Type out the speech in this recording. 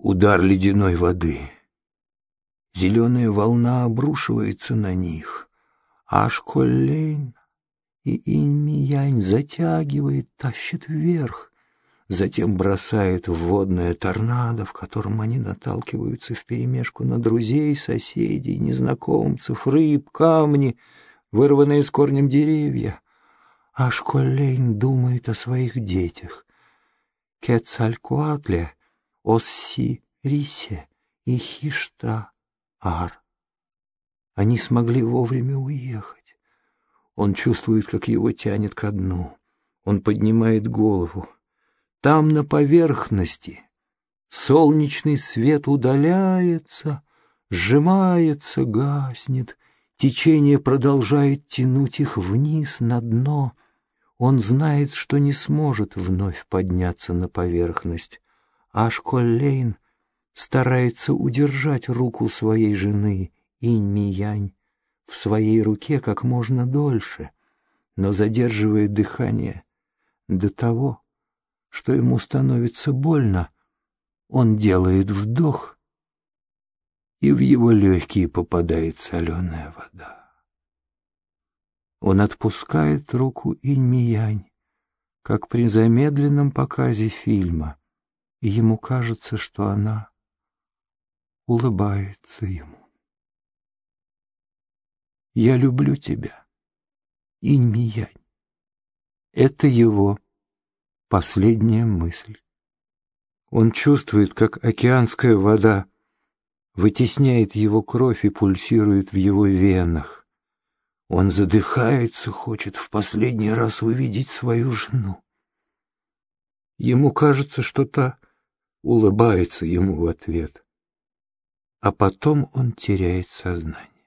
Удар ледяной воды. Зеленая волна обрушивается на них. Аж коллейн и инь затягивает, тащит вверх. Затем бросает в водное торнадо, в котором они наталкиваются вперемешку на друзей, соседей, незнакомцев, рыб, камни, вырванные с корнем деревья. Аж коллейн думает о своих детях. Кецалькуатле, Осси Рисе и Хишта Ар. Они смогли вовремя уехать. Он чувствует, как его тянет ко дну. Он поднимает голову. Там, на поверхности, солнечный свет удаляется, сжимается, гаснет. Течение продолжает тянуть их вниз, на дно. Он знает, что не сможет вновь подняться на поверхность. Ашколлейн старается удержать руку своей жены, Инь-Миянь, в своей руке как можно дольше, но задерживает дыхание до того, что ему становится больно, он делает вдох, и в его легкие попадает соленая вода. Он отпускает руку Инь-Миянь, как при замедленном показе фильма, и ему кажется, что она улыбается ему. «Я люблю тебя, Инь-Миянь». Это его последняя мысль. Он чувствует, как океанская вода вытесняет его кровь и пульсирует в его венах. Он задыхается, хочет в последний раз увидеть свою жену. Ему кажется, что та улыбается ему в ответ. А потом он теряет сознание.